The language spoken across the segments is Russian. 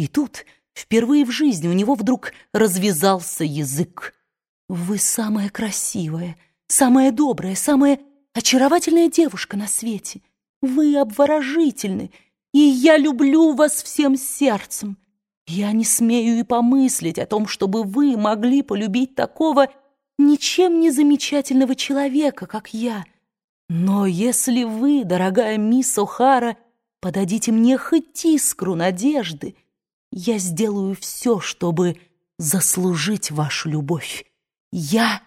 И тут впервые в жизни у него вдруг развязался язык. «Вы самая красивая, самая добрая, самая очаровательная девушка на свете. Вы обворожительны, и я люблю вас всем сердцем. Я не смею и помыслить о том, чтобы вы могли полюбить такого ничем не замечательного человека, как я. Но если вы, дорогая мисс О'Хара, подадите мне хоть искру надежды, я сделаю все, чтобы заслужить вашу любовь. Я...»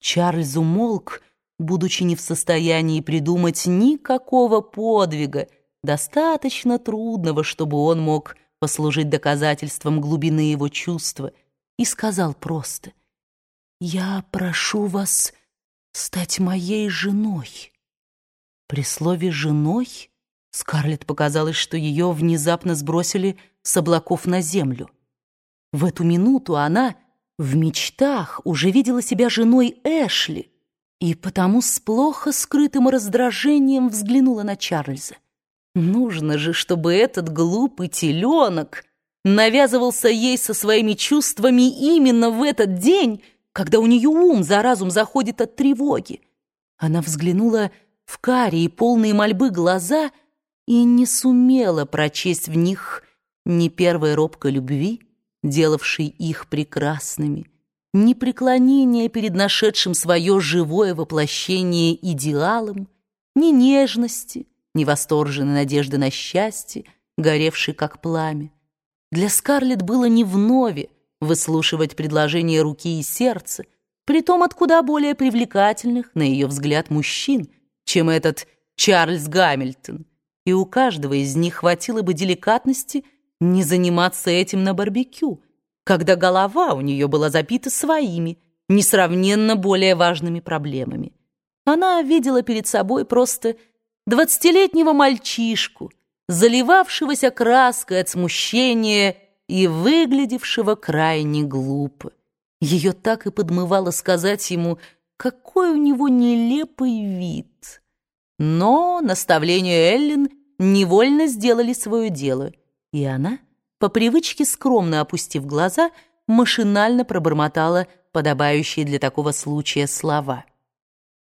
Чарльз умолк, будучи не в состоянии придумать никакого подвига, достаточно трудного, чтобы он мог послужить доказательством глубины его чувства, и сказал просто, «Я прошу вас стать моей женой». При слове «женой» Скарлетт показалось, что ее внезапно сбросили с облаков на землю. В эту минуту она в мечтах уже видела себя женой Эшли и потому с плохо скрытым раздражением взглянула на Чарльза. Нужно же, чтобы этот глупый теленок навязывался ей со своими чувствами именно в этот день, когда у нее ум за разум заходит от тревоги. Она взглянула в карие полные мольбы глаза и не сумела прочесть в них ни первой робкой любви, делавшей их прекрасными, ни преклонения перед нашедшим свое живое воплощение идеалом, ни нежности, ни восторженной надежды на счастье, горевшей как пламя. Для Скарлетт было не вновь выслушивать предложения руки и сердца, притом от куда более привлекательных, на ее взгляд, мужчин, чем этот Чарльз Гамильтон, и у каждого из них хватило бы деликатности не заниматься этим на барбекю, когда голова у нее была запита своими, несравненно более важными проблемами. Она видела перед собой просто двадцатилетнего мальчишку, заливавшегося краской от смущения и выглядевшего крайне глупо. Ее так и подмывало сказать ему, какой у него нелепый вид. Но наставления Эллен невольно сделали свое дело, и она, по привычке скромно опустив глаза, машинально пробормотала подобающие для такого случая слова.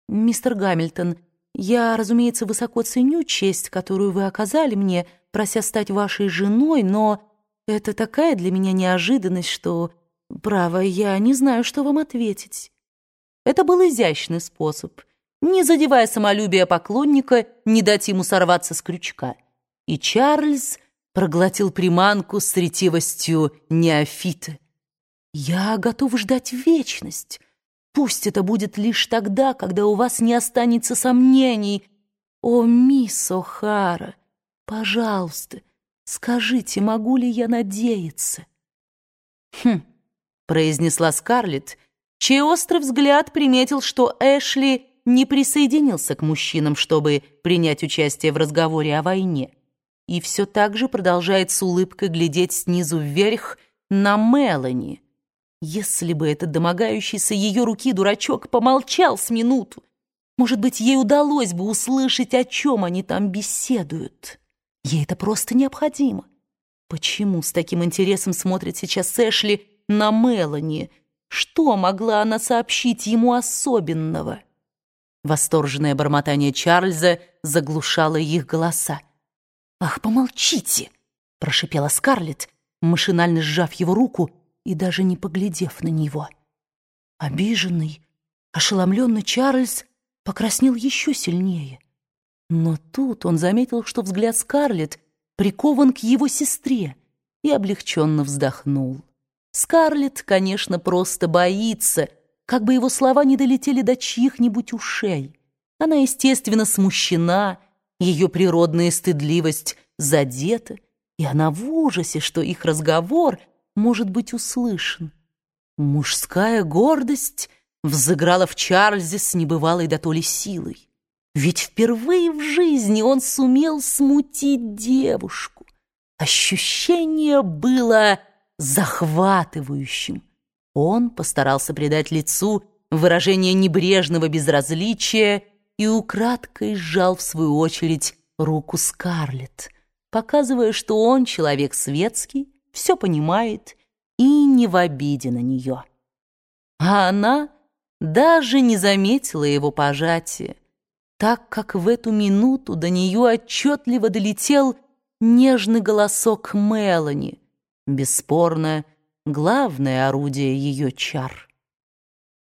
«Мистер Гамильтон, я, разумеется, высоко ценю честь, которую вы оказали мне, прося стать вашей женой, но это такая для меня неожиданность, что, право, я не знаю, что вам ответить. Это был изящный способ, не задевая самолюбие поклонника, не дать ему сорваться с крючка. И Чарльз проглотил приманку с ретивостью неофита. «Я готов ждать вечность», Пусть это будет лишь тогда, когда у вас не останется сомнений. О, мисс О'Хара, пожалуйста, скажите, могу ли я надеяться?» «Хм», — произнесла Скарлетт, чей острый взгляд приметил, что Эшли не присоединился к мужчинам, чтобы принять участие в разговоре о войне, и все так же продолжает с улыбкой глядеть снизу вверх на Мелани, если бы этот домогающийся ее руки дурачок помолчал с минуту, может быть, ей удалось бы услышать, о чем они там беседуют. Ей это просто необходимо. Почему с таким интересом смотрит сейчас Эшли на Мелани? Что могла она сообщить ему особенного? Восторженное бормотание Чарльза заглушало их голоса. «Ах, помолчите!» — прошипела Скарлетт, машинально сжав его руку — и даже не поглядев на него. Обиженный, ошеломленный Чарльз покраснел еще сильнее. Но тут он заметил, что взгляд Скарлетт прикован к его сестре и облегченно вздохнул. Скарлетт, конечно, просто боится, как бы его слова не долетели до чьих-нибудь ушей. Она, естественно, смущена, ее природная стыдливость задета, и она в ужасе, что их разговор — может быть услышан. Мужская гордость взыграла в Чарльзе с небывалой дотоле силой. Ведь впервые в жизни он сумел смутить девушку. Ощущение было захватывающим. Он постарался придать лицу выражение небрежного безразличия и украдкой сжал в свою очередь руку Скарлетт показывая, что он человек светский, все понимает и не в обиде на нее. А она даже не заметила его пожатия, так как в эту минуту до нее отчетливо долетел нежный голосок Мелани, бесспорно, главное орудие ее чар.